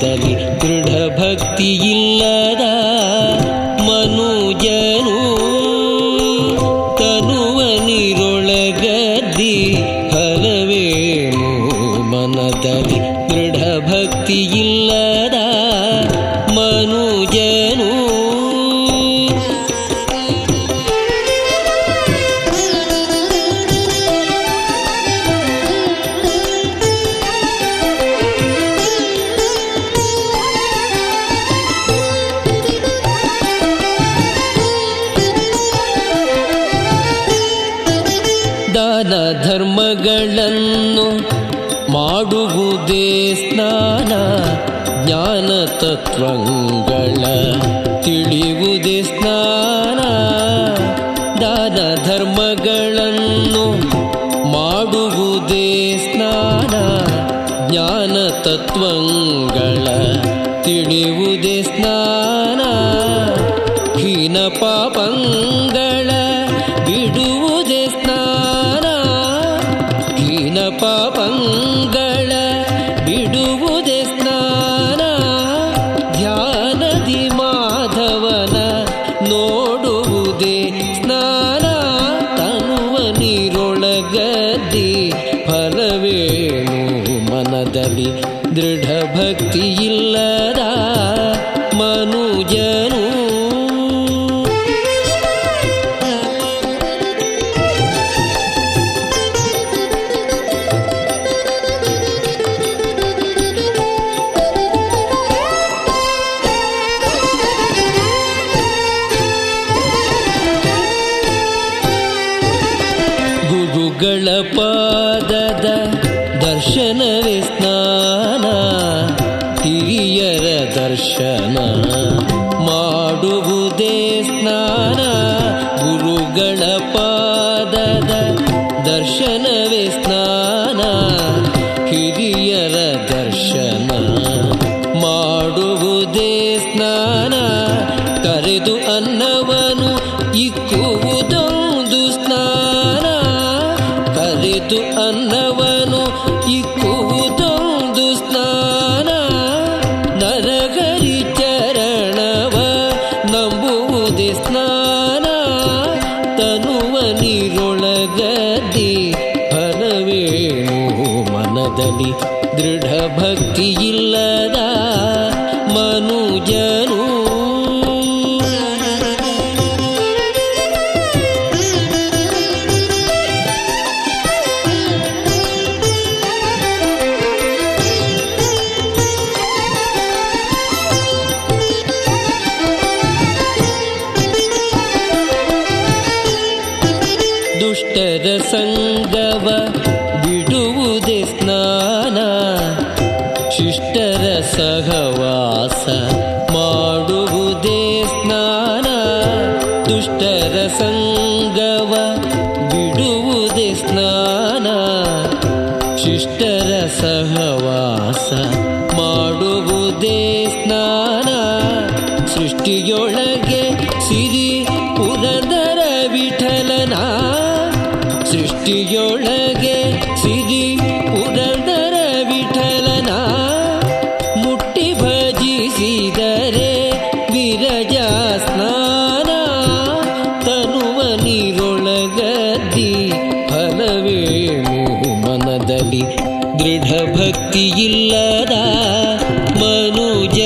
ದೃಢ ಭಕ್ತಿಯಿಲ್ಲದ ಮನುಜನು ತನುವ ನೀರೊಳಗದ್ದಿ ಫಲವೇನು ಮನದಲ್ಲಿ ದೃಢ ಭಕ್ತಿಯಿಲ್ಲದ ದಾನ ಧರ್ಮಗಳನ್ನು ಮಾಡುವುದೇ ಸ್ನಾನ, ಜ್ಞಾನ ತತ್ವಗಳ ತಿಳಿಯುವುದೇ ಸ್ನಾನ. ದಾನ ಧರ್ಮಗಳನ್ನು ಮಾಡುವುದೇ ಸ್ನಾನ, ಜ್ಞಾನ ತತ್ವಗಳ ತಿಳಿಯುವುದೇ ಸ್ನಾನ. ಹೀನ ಪಾಪಂಗಳ ಬಿಡುವುದೇ ತನುವ ನೀರೊಳಗದ್ದಿ ಫಲವೇನು ಮನದಲ್ಲಿ ದೃಢ ಭಕ್ತಿಯಿಲ್ಲದ ಗುರುಗಳ ಪಾದದ ದರ್ಶನವೇ ಸ್ನಾನ. ಹಿರಿಯರ ದರ್ಶನ ಮಾಡುವುದೇ ಸ್ನಾನ. ಗುರುಗಳ ಪಾದದ ದರ್ಶನವೇ ಸ್ನಾನ. ತನುವ ನೀರೊಳಗದಿ ಫಲವೇನು ಮನದಲ್ಲಿ ದೃಢ ಭಕ್ತಿಯಿಲ್ಲದ ದುಷ್ಟರ ಸಂಗವ ಬಿಡುವುದೇ ಸ್ನಾನ. ಶಿಷ್ಟರ ಸಹವಾಸ ಮಾಡುವುದೇ ಸ್ನಾನ. ದುಷ್ಟರ ಸಂಗವ ಬಿಡುವುದೇ ಸ್ನಾನ. ಶಿಷ್ಟರ ಸಹವಾಸ ಮಾಡುವುದೇ ಸ್ನಾನ. ಸೃಷ್ಟಿಯೊಳಗೆ ಸಿರಿ ಭಕ್ತಿಯಿಲ್ಲದ ಮನುಜ